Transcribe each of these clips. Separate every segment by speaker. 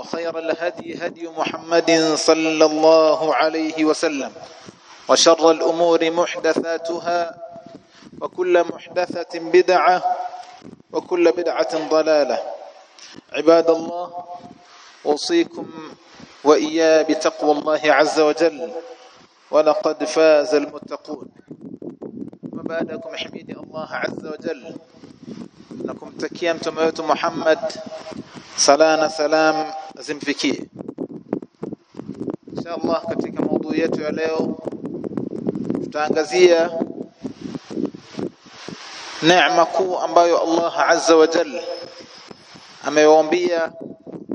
Speaker 1: وخير الهدي هدي محمد صلى الله عليه وسلم وشر الأمور محدثاتها وكل محدثة بدعة وكل بدعة ضلالة. عباد الله أوصيكم وإياه بتقوى الله عز وجل ولقد فاز المتقون. وبعدكم حميد الله عز وجل. نكم تكيا mtume sala na salam zimfikie inshallah katika maudhui yetu ya leo tutaangazia neema kuu ambayo Allah azza wa jalla amewaambia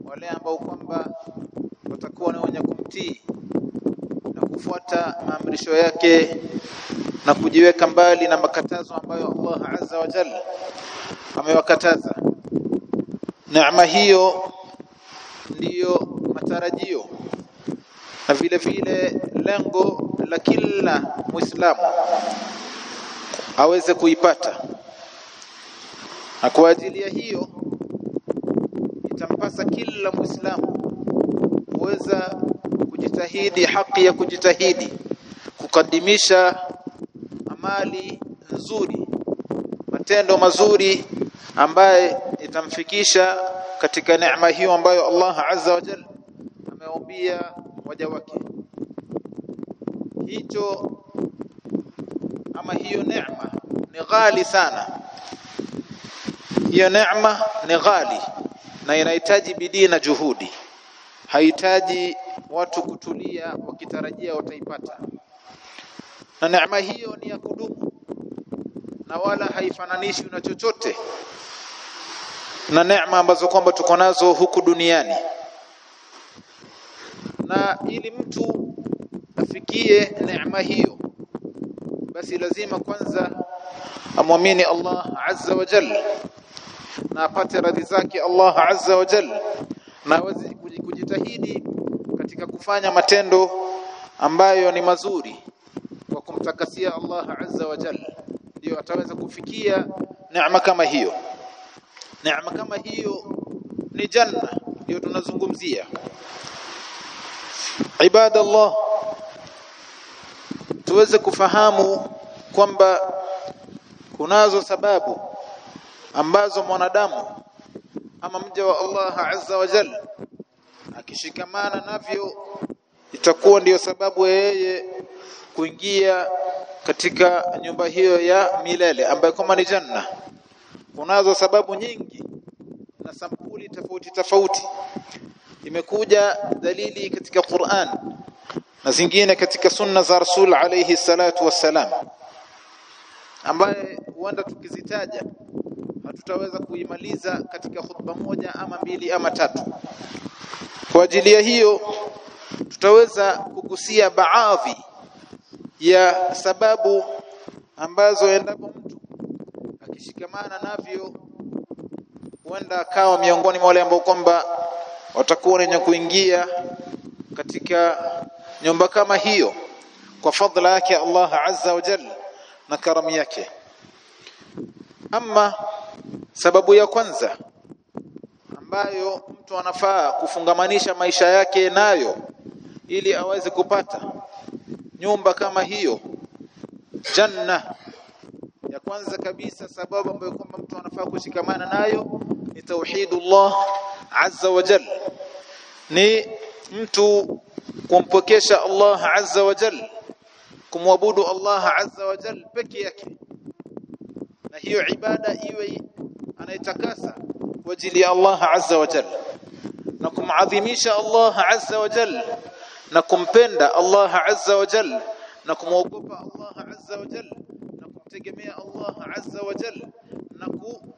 Speaker 1: wale ambao kwamba watakuwa na wenye kumtii na kufuata maamrisho yake na kujiweka mbali na makatazo ambayo Allah azza wa jalla amewakataza. Neema hiyo ndiyo matarajio na vile vile lengo la kila muislamu aweze kuipata. Na kwa ajili ya hiyo itampasa kila muislamu kuweza kujitahidi haki ya kujitahidi kukadimisha amali nzuri matendo mazuri ambaye itamfikisha katika neema hiyo ambayo Allah azza wa jalla ameumbia waja wake. Hicho ama hiyo neema ni ghali sana. Hiyo neema ni ghali na inahitaji bidii na juhudi. Haihitaji watu kutulia wakitarajia wataipata. Na neema hiyo ni ya kudumu na wala haifananishwi na chochote na neema ambazo kwamba tuko nazo huku duniani. Na ili mtu afikie neema hiyo basi lazima kwanza amwamini Allah azza wa jalla na apate radhi zake Allah azza wa jalla na aweze kujitahidi katika kufanya matendo ambayo ni mazuri kwa kumtakasia Allah azza wa jalla ndio ataweza kufikia neema kama hiyo neema kama hiyo ni janna ndio tunazungumzia. Ibadallah tuweze kufahamu kwamba kunazo sababu ambazo mwanadamu ama mja wa Allah azza wa jalla akishikamana navyo itakuwa ndiyo sababu yeye kuingia katika nyumba hiyo ya milele ambayo kama ni janna kunazo sababu nyingi na sampuli tofauti tofauti. Imekuja dalili katika Qur'an na zingine katika sunna za Rasul alayhi salatu wassalam ambaye huenda tukizitaja hatutaweza kuimaliza katika khutba moja ama mbili ama tatu. Kwa ajili ya hiyo tutaweza kugusia baadhi ya sababu ambazo endapo mtu navyo huenda akawa miongoni mwa wale ambao kwamba watakuwa wenye kuingia katika nyumba kama hiyo kwa fadhila yake Allah azza wa jalla na karamu yake. Ama sababu ya kwanza ambayo mtu anafaa kufungamanisha maisha yake nayo ili aweze kupata nyumba kama hiyo janna ya kwanza kabisa sababu ambayo kwamba mtu anafaa kushikamana nayo ni tauhidullah azza wa jalla ni mtu kumpokesha Allah azza wa jalla kumwabudu Allah azza wa jalla peke yake. Na hiyo ibada iwe anaitakasa kwa ajili ya Allah azza wa jalla na kumadhimisha Allah azza wa jalla na kumpenda Allah azza wa jalla na kumwogopa Allah azza wa jalla na kumtegemea Allah azza wa jalla na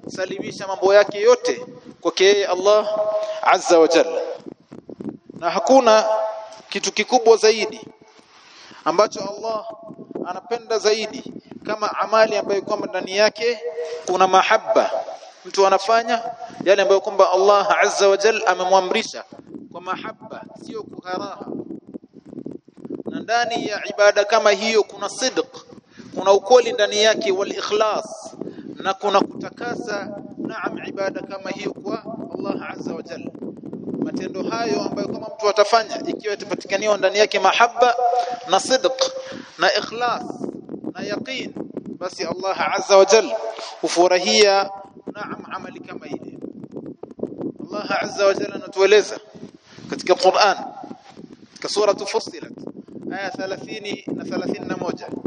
Speaker 1: kusalimisha mambo yake yote kwake yeye Allah azza wa jalla na hakuna kitu kikubwa zaidi ambacho Allah anapenda zaidi kama amali ambayo kwamba ndani yake kuna mahaba mtu anafanya yale ambayo kwamba Allah azza wa jalla amemwamrisha kwa mahaba sio kuharaha na ndani ya ibada kama hiyo kuna sidq kuna ukweli ndani yake wal na kuna kutakasa naam ibada kama hiyo kwa Allah azza wa jalla. Matendo hayo ambayo kama mtu atafanya ikiwa itapatikaniwa ndani yake mahaba na sidq na ikhlas na yaqin basi Allah azza wa jalla hufurahia naam amali kama ile. Allah azza wa jalla anatueleza katika Qur'an katika sura Fussilat aya 30 na 31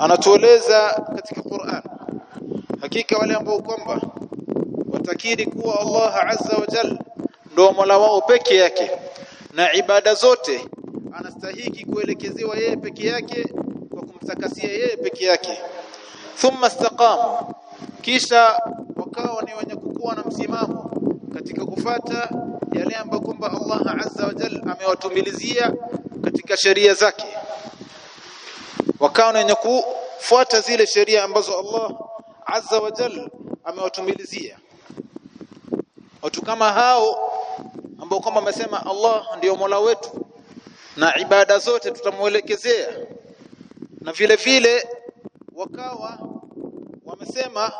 Speaker 1: anatueleza katika Qur'an. Hakika wale ambao kwamba watakiri kuwa Allah azza wa jalla ndio Mola wao peke yake na ibada zote anastahiki kuelekezewa yeye peke yake kwa kumtakasia yeye peke yake. Thumma istaqamu kisha wakawa ni wenye kukua na msimamo katika kufata yale ambayo kwamba Allah azza wa jalla amewatumilizia katika sheria zake wakawa wenye kufuata zile sheria ambazo Allah azza wa jalla amewatumilizia. Watu kama hao ambao kama amesema Allah ndiyo Mola wetu na ibada zote tutamuelekezea na vile vile wakawa wamesema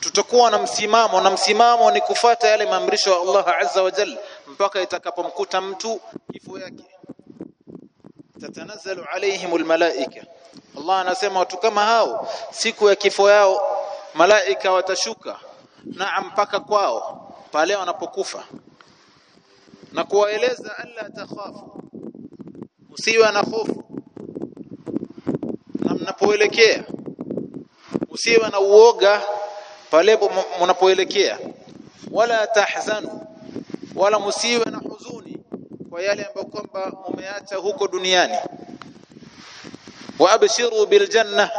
Speaker 1: tutakuwa na msimamo na msimamo ni kufata yale maamrisho ya Allah azza wa jalla mpaka itakapomkuta mtu kifo yake. Tatanazzalu alaihimul malaika Allah anasema watu kama hao siku ya kifo yao malaika watashuka. Na mpaka kwao pale wanapokufa. Na kuwaeleza alla takhafu usiwe na hofu. Na mnapoelekea usiwe na uoga pale mnapoelekea wala tahzanu wala msiwe na huzuni kwa yale ambayo kwamba umeacha huko duniani wa abshiru bil janna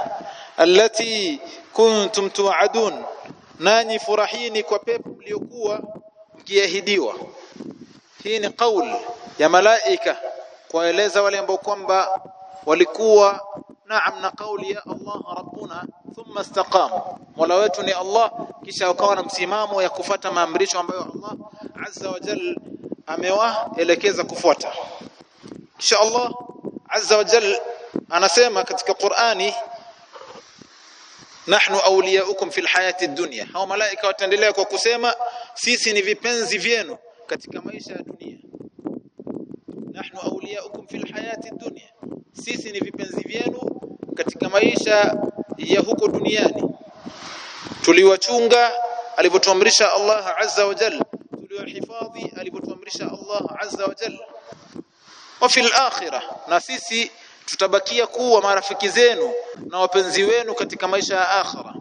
Speaker 1: allati kuntum tu'adun nanyi furahini kwa pepo mliokuwa mkiahidiwa. Hii ni kauli ya malaika kueleza wale ambao kwamba walikuwa naam na kauli ya Allah rabbuna thumma istaqamu. Mola wetu ni Allah kisha wakawa na msimamo ya kufata maamrisho ambayo Allah azza wa jalla amewaelekeza kufuata. Kisha Allah azza wa jalla anasema katika Qur'ani nahnu awliyaukum fil hayati dunya. Hao malaika wataendelea kwa kusema sisi ni vipenzi vyenu katika maisha ya dunia. Nahnu awliyaukum fil hayati dunya. Sisi ni vipenzi vyenu katika maisha ya huko duniani. Tuliwachunga alivyotuamrisha Allah azza wa jalla. Tuliwahifadhi alivyotuamrisha Allah azza wa jalla. Wa fil akhirah. Na sisi tutabakia kuwa marafiki zenu na wapenzi wenu katika maisha ya akhira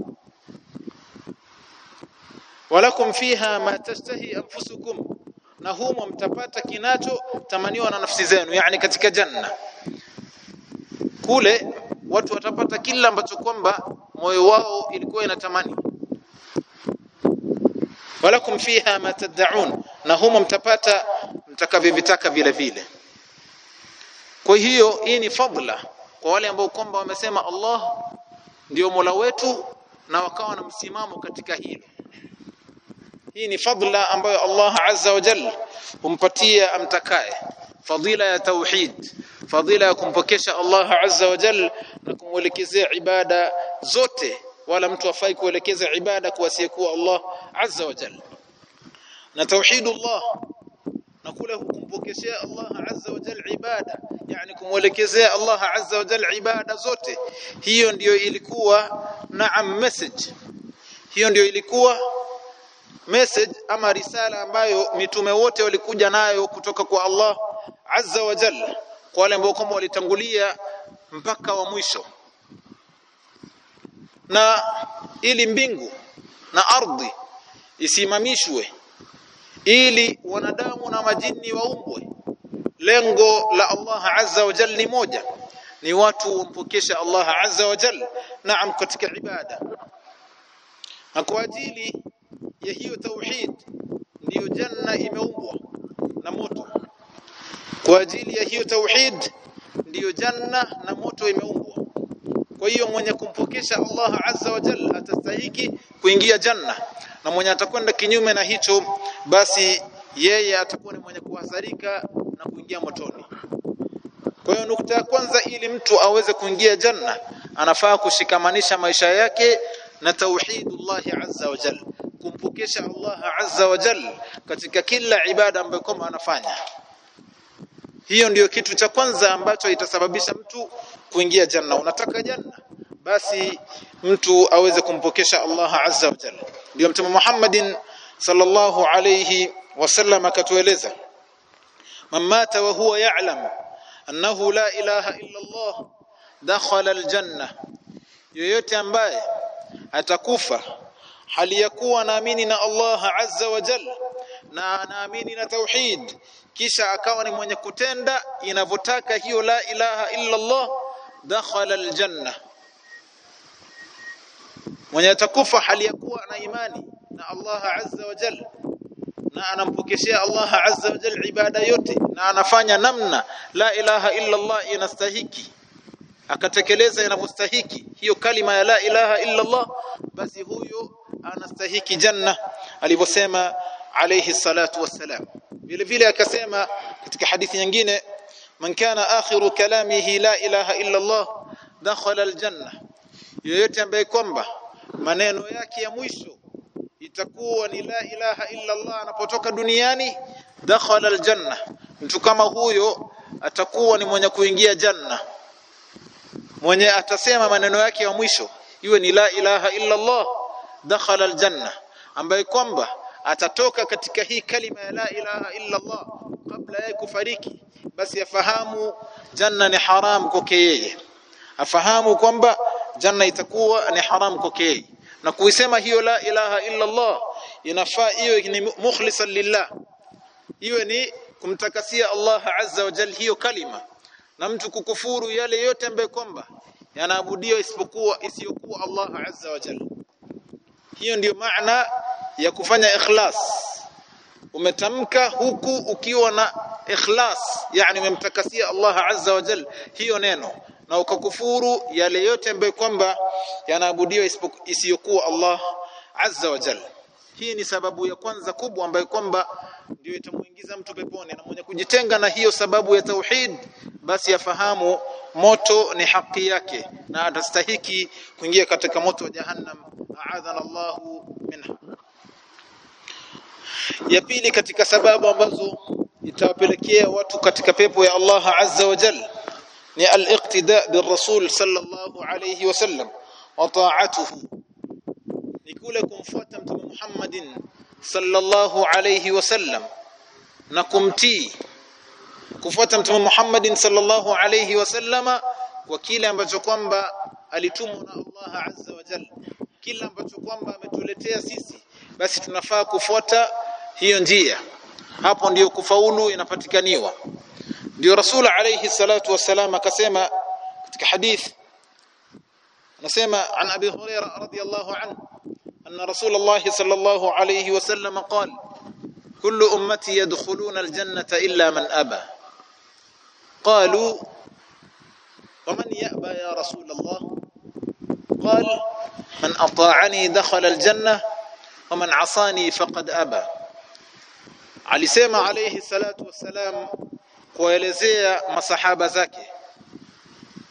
Speaker 1: walakum fiha ma tashtahi anfusukum na humo mtapata kinacho tamaniwa na nafsi zenu yani katika janna. Kule watu watapata kila ambacho kwamba moyo wao ilikuwa inatamani. Walakum fiha ma tad'un na humo mtapata mtakavyovitaka vile vile kwa hiyo hii ni fadla kwa wale ambao kwamba wamesema Allah ndio Mola wetu na wakawa na msimamo katika hilo. Hii ni fadla ambayo Allah azza wa jalla humpatia amtakaye. Fadila ya tauhid fadila ya kumpokesha Allah azza wa jalla na kumwelekezea ibada zote. Wala mtu afai kuelekeza ibada kwa asiyekuwa Allah azza wa jalla. Na tauhidullah na kule hukumpokezea Allah azza wa jalla ibada. Yani kumwelekezea Allah azza wa jalla ibada zote. Hiyo ndiyo ilikuwa naam message. Hiyo ndiyo ilikuwa message ama risala ambayo mitume wote walikuja nayo kutoka kwa Allah azza wa jalla. Kwa wale ambao kama walitangulia mpaka wa mwisho. Na ili mbingu na ardhi isimamishwe ili wanadamu na majini waumbwe. Lengo la Allah azza wa jalla ni moja ni watu wampokesha Allah azza wa jalla. Naam katika ibada. Na kwa ajili ya hiyo tauhid ndiyo janna imeumbwa na moto. Kwa ajili ya hiyo tauhid ndiyo janna na moto imeumbwa kwa hiyo mwenye kumpokesha Allah azza wa jalla atastahiki kuingia janna. Na mwenye atakwenda kinyume na hicho basi yeye atakuwa ni mwenye kuhasarika na kuingia motoni. Kwa hiyo nukta ya kwanza ili mtu aweze kuingia janna anafaa kushikamanisha maisha yake na tauhidullah azza wa jalla. Kumpokesha Allah azza wa jalla katika kila ibada ambayo anafanya. Hiyo ndiyo kitu cha kwanza ambacho itasababisha mtu kuingia janna. Unataka janna? Basi mtu aweze kumpokesha Allah azza wa jalla. Ndio mtume Muhammadin sallallahu alayhi wasallam akatueleza. Man mata wa huwa ya'lam annahu la ilaha illa Allah dakhala aljanna. Yoyote ambaye atakufa hali ya kuwa naamini na Allah azza wa jalla na anaamini na tauhid kisha akawa ni mwenye kutenda inavyotaka hiyo la ilaha illa Allah dakhala aljanna mwenye atakufa hali ya kuwa na imani na Allah azza wa jalla na anampokeshea Allah azza wa jalla ibada yote na anafanya namna la ilaha illa Allah inastahiki akatekeleza inavyostahiki hiyo kalima ya la ilaha illa Allah basi huyo anastahiki janna alivyosema alayhi salatu wassalam. Vile vile akasema katika hadithi nyingine man kana akhiru kalamihi la ilaha illa Allah dakhala aljanna yoyote ambaye kwamba maneno yake ya mwisho itakuwa ni la ilaha illa Allah anapotoka duniani dakhala aljanna mtu kama huyo atakuwa ni mwenye kuingia janna mwenye atasema maneno yake ya mwisho iwe ni la ilaha illa Allah dakhala aljanna ambaye kwamba atatoka katika hii kalima ya la ilaha illa Allah kabla ya kufariki basi afahamu janna ni haram kwake yeye. Afahamu kwamba janna itakuwa ni haram kwake yeye. Na kuisema hiyo la ilaha illa Allah inafaa iwe ni mukhlisan lillah. Iwe ni kumtakasia Allah azza wa jalla hiyo kalima. Na mtu kukufuru yale yote ambayo kwamba yanaabudiwa isipokuwa isiyokuwa Allah azza wa jalla hiyo ndiyo maana ya kufanya ikhlas umetamka huku ukiwa na ikhlas yani umemtakasia Allah azza wa jal hiyo neno. Na ukakufuru yale yote ambayo kwamba yanaabudiwa isiyokuwa Allah azza wa jal hii ni sababu ya kwanza kubwa ambayo kwamba ndio itamuingiza mtu peponi na mwenye kujitenga na hiyo sababu ya tauhid basi afahamu moto ni haki yake na atastahiki kuingia katika moto wa jahannam. Aadhana Allahu minha ya pili katika sababu ambazo itawapelekea watu katika pepo ya Allah azza wa jalla ni al-iqtida bir-rasul sallallahu alayhi wasallam wa ta'atuhu. Ni kule kumfuata mtume Muhammadin sallallahu alayhi wasallam na kumtii. Kufuata mtume Muhammadin sallallahu alayhi wasallama kwa kile ambacho kwamba alitumwa na Allah azza wa jalla kile ambacho kwamba ametuletea sisi basi tunafaa kufuata hiyo njia hapo ndiyo kufaulu inapatikaniwa ndio rasul alayhi salatu wassalam akasema katika hadith anasema an abi hurairah radiyallahu anhu anna rasulullah sallallahu alayhi wasallam qala kullu ummati yadkhuluna aljannata illa man aba qalu ومن يأبى يا رسول الله قال من أطاعني دخل الجنة waman asani faqad aba. Alisema alayhi salatu wassalam kuelezea masahaba zake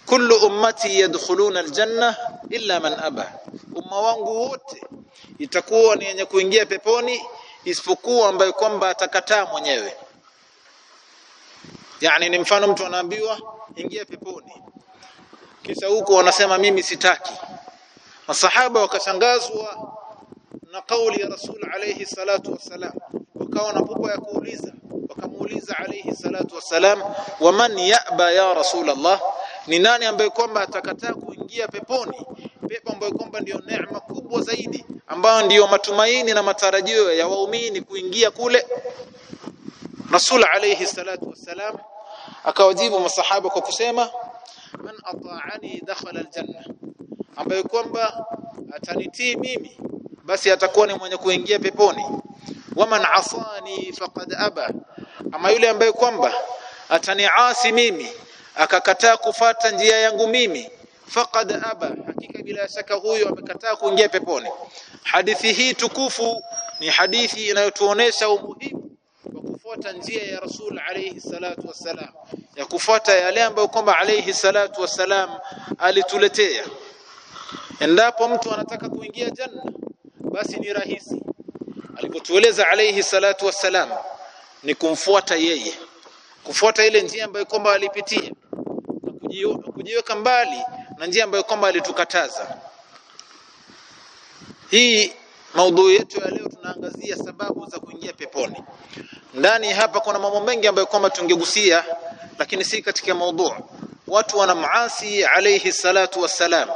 Speaker 1: kullu ummati yadkhuluna aljanna illa man aba. Umma wangu wote itakuwa ni yenye kuingia peponi isipokuwa ambaye kwamba atakataa mwenyewe. Yani ni mfano mtu anaambiwa ingia peponi. Kisha huko wanasema mimi sitaki. Masahaba wakashangazwa na kauli ya rasul alayhi salatu wasalam wakawa na pupa ya kuuliza. Wakamuuliza alayhi salatu wasalam waman yaba ya rasul allah ni nani ambaye kwamba atakataa kuingia peponi? Pepo ambayo kwamba ndio neema kubwa zaidi ambayo ndiyo matumaini na matarajio ya waumini kuingia kule. Rasul alayhi salatu wassalam akawajibu masahaba kwa kusema man ata'ani dakhala aljanna ambaye kwamba atanitii mimi basi atakuwa ni mwenye kuingia peponi. Waman asani faqad aba. Ama yule ambaye kwamba ataniasi mimi akakataa kufata njia yangu mimi faqad aba. Hakika bila shaka huyo amekataa kuingia peponi. Hadithi hii tukufu ni hadithi inayotuonesha umuhimu wa kufuata njia ya rasul alayhi salatu wassalam ya kufuata yale ambayo kwamba alayhi salatu wassalam alituletea. Endapo mtu anataka kuingia janna basi ni rahisi. Alipotueleza alayhi salatu wassalam ni kumfuata yeye kufuata ile njia ambayo kwamba alipitia kujiweka mbali na njia ambayo kwamba alitukataza. Hii maudhui yetu ya leo tunaangazia sababu za kuingia peponi. Ndani hapa kuna mambo mengi ambayo kwamba tungegusia lakini si katika maudhui. Watu wana maasi alayhi salatu wassalam.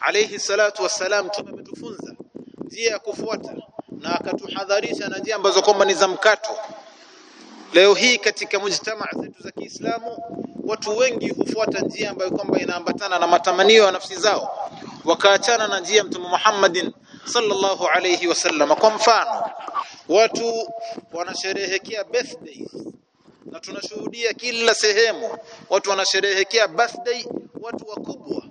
Speaker 1: Alayhi salatu wassalam tumetufunza njia ya kufuata na akatuhadharisha na njia ambazo kwamba ni za mkato. Leo hii katika mujtama zetu za Kiislamu watu wengi hufuata njia ambayo kwamba inaambatana na matamanio ya nafsi zao. Wakaachana na njia mtume Muhammadin sallallahu alayhi wasallam kwa mfano watu wanasherehekea birthday na tunashuhudia kila sehemu. Watu wanasherehekea birthday watu wakubwa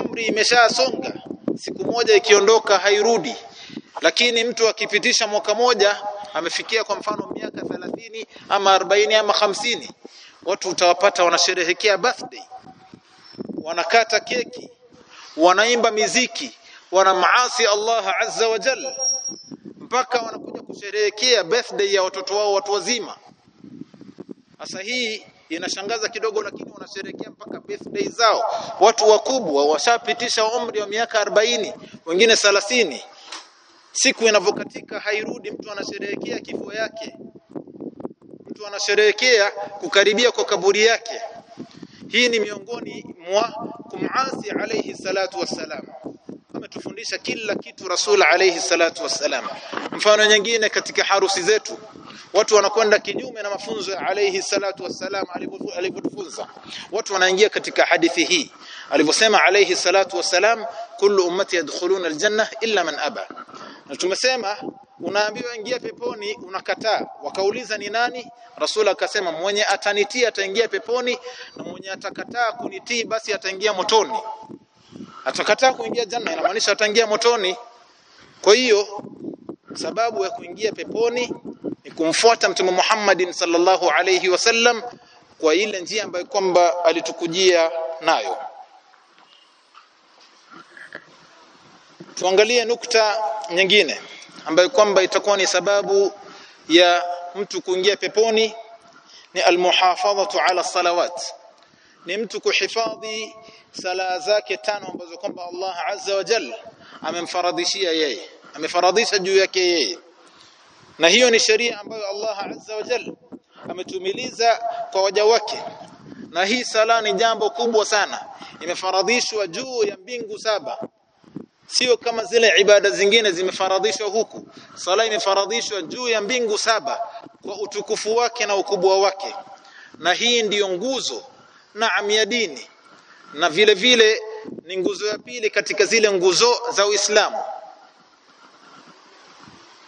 Speaker 1: umri imeshasonga siku moja ikiondoka hairudi lakini mtu akipitisha mwaka moja amefikia kwa mfano miaka 30 ama 40 ama 50 watu utawapata wanasherehekea birthday. Wanakata keki wanaimba miziki wana maasi Allah azza wa jalla mpaka wanakuja kusherehekea birthday ya watoto wao watu wazima. Sasa hii inashangaza kidogo lakini wanasherehekea mpaka birthday zao. Watu wakubwa washapitisha umri wa miaka 40 wengine 30 siku inavyokatika hairudi. Mtu anasherehekea kifo yake. Mtu anasherehekea kukaribia kwa kaburi yake. Hii ni miongoni mwa kumasi alayhi salatu wassalam. Ametufundisha kila kitu rasul alayhi salatu wassalam. Mfano nyingine katika harusi zetu watu wanakwenda kinyume na mafunzo ya alayhi salatu wassalam alivyotufunza. Watu wanaingia katika hadithi hii. Alivyosema alayhi salatu wassalam kullu ummati yadkhuluna aljanna illa man aba na tumesema unaambiwa ingia peponi unakataa. Wakauliza ni nani? Rasul akasema mwenye atanitii ataingia peponi na mwenye atakataa kunitii basi ataingia motoni. Atakataa kuingia janna inamaanisha ataingia motoni. Kwa hiyo sababu ya kuingia peponi ni kumfuata mtume Muhammadin sallallahu alayhi wasallam kwa ile njia ambayo kwamba alitukujia nayo tuangalie nukta nyingine ambayo kwamba itakuwa ni sababu ya mtu kuingia peponi ni almuhafadhatu ala salawat. Ni mtu kuhifadhi sala zake tano ambazo kwamba Allah azza wa jalla amemfaradhishia yeye amefaradhisha juu yake yeye. Na hiyo ni sheria ambayo Allah azza wa jalla ametumiliza kwa waja wake. Na hii sala ni jambo kubwa sana. Imefaradhishwa juu ya mbingu saba sio kama zile ibada zingine zimefaradhishwa huku. Sala imefaradhishwa juu ya mbingu saba kwa utukufu wake na ukubwa wake. Na hii ndiyo nguzo naam ya dini. Na vile vile ni nguzo ya pili katika zile nguzo za Uislamu.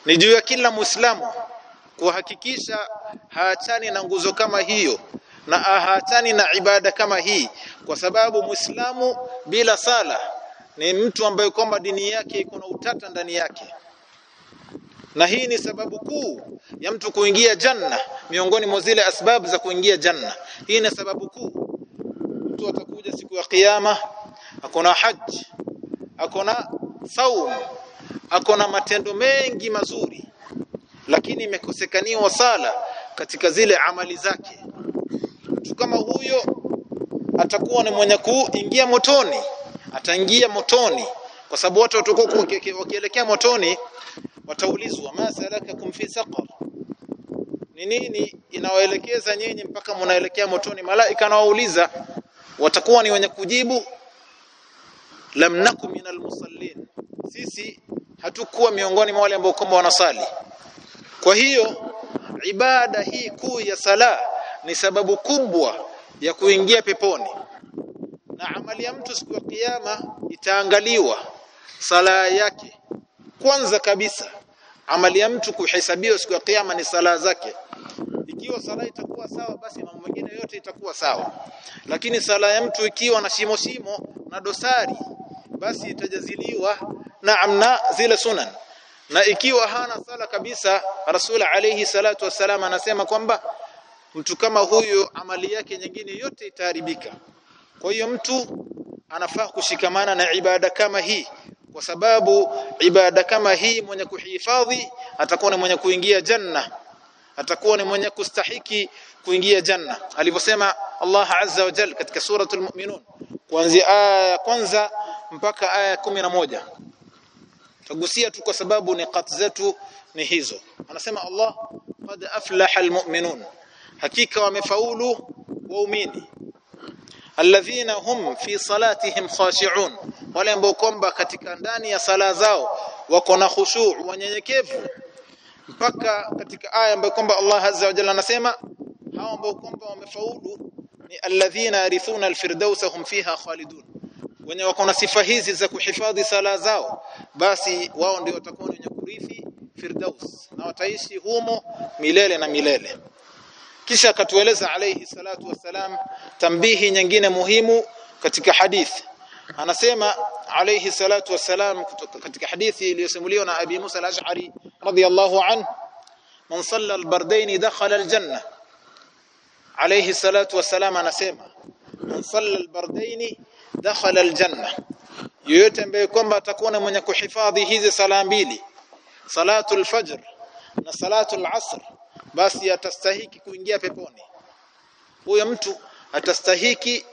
Speaker 1: Ni juu ya kila Muislamu kuhakikisha haachani na nguzo kama hiyo na haachani na ibada kama hii. Kwa sababu Muislamu bila sala ni mtu ambaye kwamba dini yake iko na utata ndani yake. Na hii ni sababu kuu ya mtu kuingia janna miongoni mwa zile asbabu za kuingia janna. Hii ni sababu kuu. Mtu atakuja siku ya kiyama akona haji akona saum akona matendo mengi mazuri lakini imekosekaniwa sala katika zile amali zake. Mtu kama huyo atakuwa ni mwenye kuingia motoni ataingia motoni kwa sababu watu watakuwa wakielekea motoni wataulizwa ma salakakum fi saqar? Ni nini inawaelekeza nyinyi mpaka mnaelekea motoni? Malaika anawauliza watakuwa ni wenye kujibu lam nakum minal musallin. Sisi hatukuwa miongoni mwa wale ambao kwamba wanasali. Kwa hiyo ibada hii kuu ya sala ni sababu kubwa ya kuingia peponi na amali ya mtu siku ya kiyama itaangaliwa sala yake. Kwanza kabisa amali ya mtu kuhesabiwa siku ya kiyama ni sala zake. Ikiwa sala itakuwa sawa basi mambo mengine yote itakuwa sawa. Lakini sala ya mtu ikiwa na shimo shimo na dosari basi itajaziliwa na amna zile sunan. Na ikiwa hana sala kabisa rasul alayhi salatu wassalam anasema kwamba mtu kama huyo amali yake nyingine yote itaharibika kwa hiyo mtu anafaa kushikamana na ibada kama hii. Kwa sababu ibada kama hii mwenye kuhifadhi atakuwa ni mwenye kuingia janna. Atakuwa ni mwenye kustahiki kuingia janna. Alivyosema Allah azza wa jalla katika suratul mu'minun kuanzia aya ya kwanza mpaka aya ya moja. Tugusia tu kwa sababu ni qat zetu ni hizo. Anasema Allah qad aflaha almu'minun. Hakika wamefaulu waumini alladhina hum fi salatihim khashi'un. Wale ambao kwamba katika ndani ya sala zao wako na khushu' wanyenyekevu. Mpaka katika aya ambayo kwamba Allah azza wa jalla anasema hao ambao kwamba wamefaulu ni alladhina yarithuna alfirdausa hum fiha khalidun. Wenye wako na sifa hizi za kuhifadhi sala zao basi wao ndio watakuwa wenye kurithi firdaus. Na wataishi humo milele na milele kisha akatueleza alayhi salatu wassalam tambihi nyingine muhimu katika hadithi anasema alayhi salatu wassalam katika hadithi iliyosimuliwa na Abi Musa al-Ash'ari radiyallahu anhu. Man salla al-bardayn dakhala al-janna. Alayhi salatu wassalam anasema man salla al-bardayn dakhala al-janna. Yoyote ambaye kwamba atakuwa mwenye kuhifadhi hizi sala mbili salatu al-fajr na salatu al-asr basi atastahiki kuingia peponi. Huyo mtu atastahiki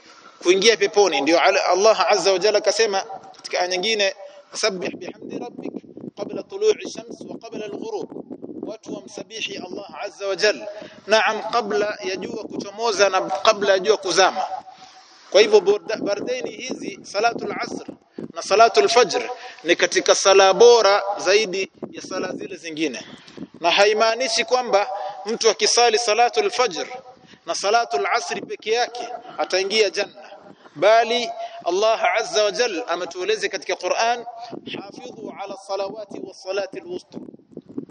Speaker 1: kuingia peponi. Ndio Allah azza wa jalla kasema katika aya nyingine sabbih bihamdi rabbik qabla tulu'i shams wa qabla al-ghurub. Watu wamsabihi Allah azza wa jalla. Naam qabla ya jua kuchomoza na qabla yajua kuzama. Kwa hivyo bardaini hizi salatu al-asr na salatu al-fajr ni katika sala bora zaidi ya sala zile zingine na haimaanishi kwamba mtu akisali salatu al-fajr na salatu al-asr peke yake ataingia janna. Bali Allah azza wa jalla ametueleza katika Qur'an hafidhu ala salawati wa salati al-wusta.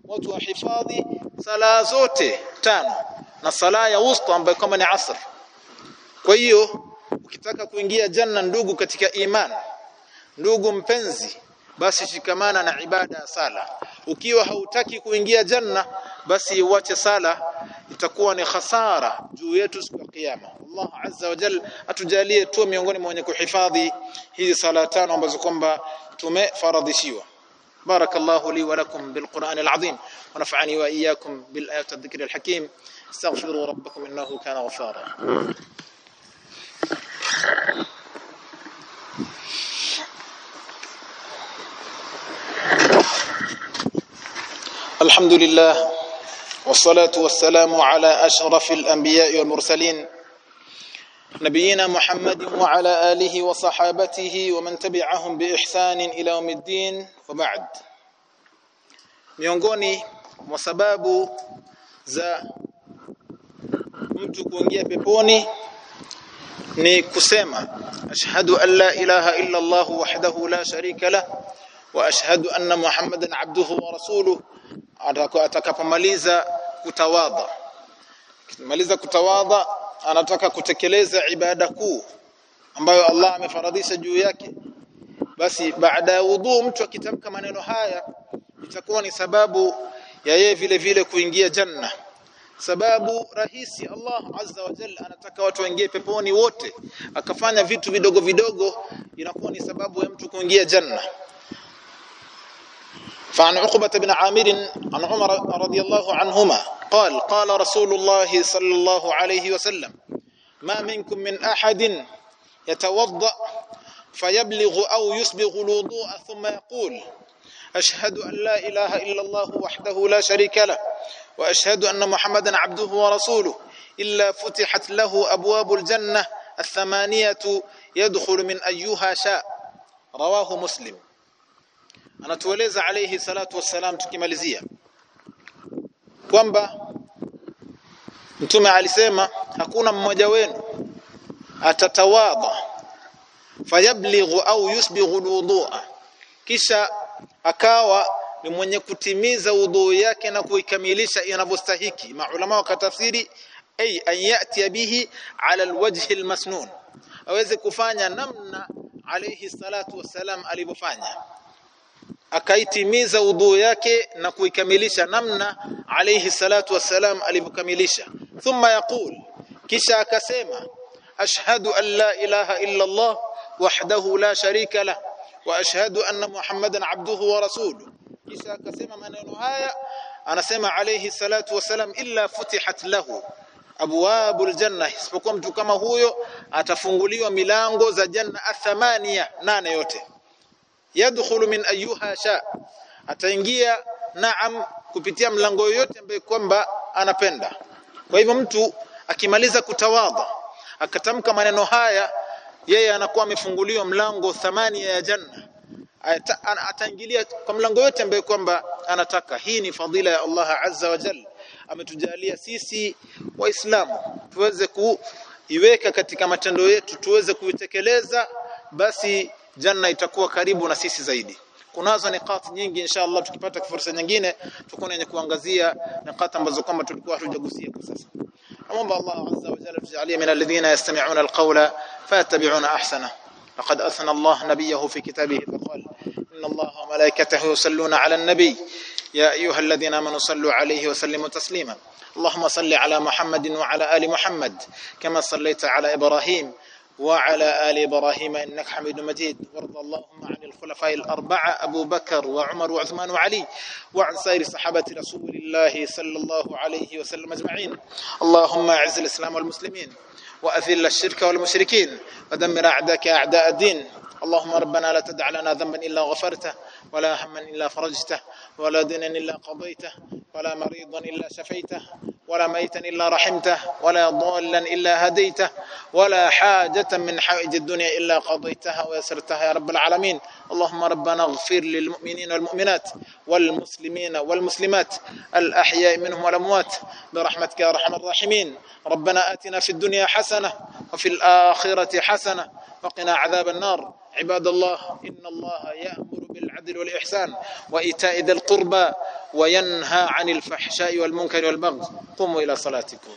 Speaker 1: Watu wahifadhi sala zote tano na sala ya wusta ambayo kama ni asr. Kwa hiyo ukitaka kuingia janna ndugu katika iman ndugu mpenzi basi shikamana na ibada ya sala ukiwa hautaki kuingia janna basi uache sala itakuwa ni khasara juu yetu siku ya kiyama Allah azza wa jalla atujalie tu miongoni mwa wenye kuhifadhi hizi sala tano ambazo kwamba tumefaradhishiwa بارك الله لي ولكم بالقرآن العظيم ونفعني وإياكم بالآيات الذكر الحكيم استغفروا ربكم إنه كان غفارا الحمد لله والصلاة والسلام على أشرف الأنبياء والمرسلين. نبينا محمد وعلى آله وصحابته ومن تبعهم بإحسان إلى يوم الدين. وبعد. ميونغوني وسباب زا kuingia peponi ni kusema ashhadu an la ilaha illa Allah wahdahu la sharika la wa ashhadu anna Muhammadan abduhu atakapomaliza kutawadha. Kimaliza kutawadha anataka kutekeleza ibada kuu ambayo Allah amefaradhisha juu yake. Basi baada ya wudhu mtu akitamka maneno haya itakuwa ni sababu ya yeye vile vile kuingia janna. Sababu rahisi Allah azza wa jalla anataka watu waingie peponi wote akafanya vitu vidogo vidogo inakuwa ni sababu ya mtu kuingia janna فعن عقبة بن عامر عن عمر رضي الله عنهما قال قال رسول الله صلى الله عليه وسلم ما منكم من أحد يتوضأ فيبلغ أو يسبغ الوضوء ثم يقول أشهد أن لا إله إلا الله وحده لا شريك له وأشهد أن محمدا عبده ورسوله إلا فتحت له أبواب الجنة الثمانية يدخل من أيها شاء رواه مسلم. Anatueleza alayhi salatu wassalam tukimalizia kwamba mtume alisema hakuna mmoja wenu atatawadha fayablighu au yusbighu alwudu'a. Kisha akawa ni mwenye kutimiza wudhu yake na kuikamilisha inavyostahiki. Maulama wakatafsiri ay an bihi ala alwajhi almasnun. Aweze kufanya namna alayhi salatu wassalam alivyofanya akaitimiza udhu yake na kuikamilisha namna alayhi salatu wassalam alivyokamilisha. Thumma yaqul kisha akasema ashhadu an la ilaha illa Allah wahdahu la sharika la wa ashhadu anna muhammadan abduhu wa rasuluhu. Kisha akasema maneno haya anasema alayhi salatu wassalam illa futihat lahu abwabul janna. Isipokuwa mtu kama huyo atafunguliwa milango za janna athamania nane yote yadkhulu min ayyuha sha. Ataingia naam kupitia mlango yoyote ambaye kwamba anapenda. Kwa hivyo mtu akimaliza kutawadha akatamka maneno haya yeye anakuwa amefunguliwa mlango thamani ya janna. Ataingilia kwa mlango yote ambaye kwamba anataka. Hii ni fadhila ya Allah azza wa jalla. Ametujalia sisi waislamu tuweze kuiweka katika matendo yetu tuweze kuitekeleza basi janna itakuwa karibu na sisi zaidi kunazo nikati nyingi inshallah tukipata fursa nyingine tukuna yenye kuangazia nikati ambazo kwamba tulikuwa hatujagusia kwa sasa naomba Allah azza wa jalla tujalie min alladhina yastami'una alqawla fatabi'una ahsana laqad athna Allah nabiyahu fi kitabihi faqala inna Allah wa malaikatahu yusalluna 'ala an-nabiy ya ayyuha alladhina amanu sallu 'alayhi wa sallimu taslima اللهم صل على محمد وعلى ال محمد كما صليت على إبراهيم وعلى آل إبراهيم إنك حميد مجيد. وارض اللهم عن الخلفاء الأربعة أبو بكر وعمر وعثمان وعلي وعن سائر صحابة رسول الله صلى الله عليه وسلم أجمعين. اللهم أعز الإسلام والمسلمين وأذل الشرك والمشركين ودمر أعداءك أعداء الدين. اللهم ربنا لا تدع لنا ذنبا إلا غفرته ولا هما إلا فرجته ولا دينا إلا قضيته ولا مريضا إلا شفيته ولا ميتا إلا رحمته ولا ضالا إلا هديته ولا حاجة من حائج الدنيا إلا قضيتها ويسرتها يا رب العالمين. اللهم ربنا اغفر للمؤمنين والمؤمنات والمسلمين والمسلمات الأحياء منهم والأموات برحمتك يا أرحم الراحمين. ربنا آتنا في الدنيا حسنة وفي الآخرة حسنة وقنا عذاب النار. عباد الله إن الله يأمر بالعدل والإحسان وإيتاء ذي القربى وينهى عن الفحشاء والمنكر والبغي. قوموا إلى صلاتكم.